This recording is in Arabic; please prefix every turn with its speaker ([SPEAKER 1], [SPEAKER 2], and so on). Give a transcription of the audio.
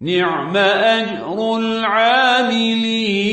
[SPEAKER 1] نعم أجر العاملين.